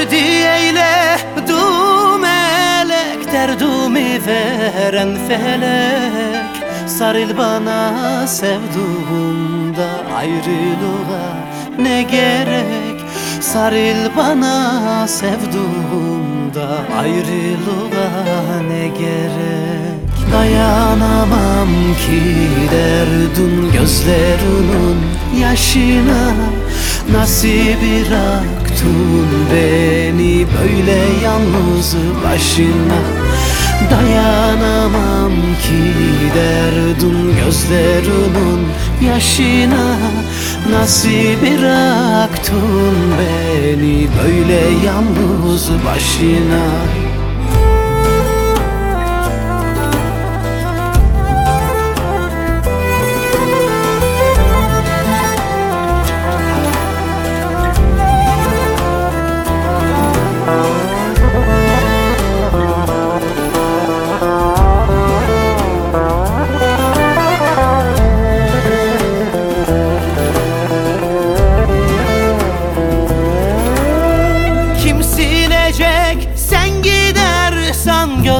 دردی ایله دو ملک در دو میورن Sarıl bana sevduğumda ayrılığa ne gerek? Sarıl bana sevduğumda ayrılığa ne gerek? Dayanamam ki derdun gözlerinin yaşına Nasıl bırak bıraktın beni böyle yalnız başına. Dayanamam ki derdin gözlerinin yaşına. Nasıl bıraktın beni böyle yalnız başına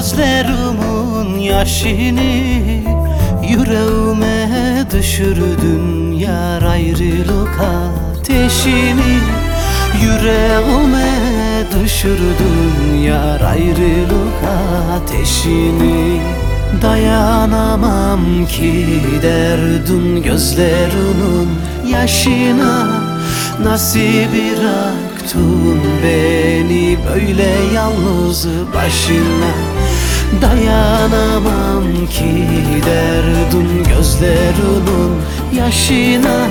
gözlerimin yaşını Yüreğime düşürdün yar ayrılık ateşini Yüreğime düşürdün yar ayrılık ateşini. Dayanamam ki derdin gözlerinin yaşına Nasıl bıraktın beni böyle yalnız başına Dayanamam ki derdin gözlerinin yaşına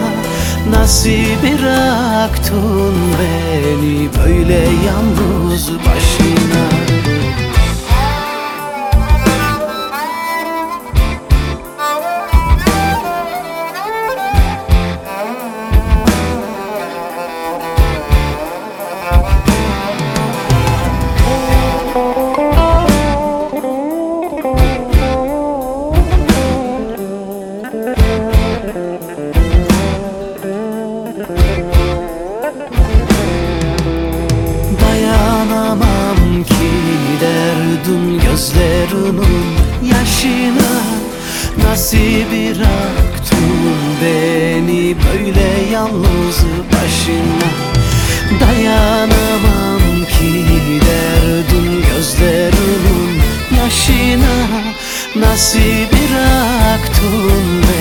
Nasıl bıraktın beni. Böyle yalnız başına Dayanamam ki derdin gözlerinin yaşına. Nasıl bıraktın beni böyle yalnız başına. Dayanamam ki derdin gözlerinin yaşına. Nasıl bıraktın beni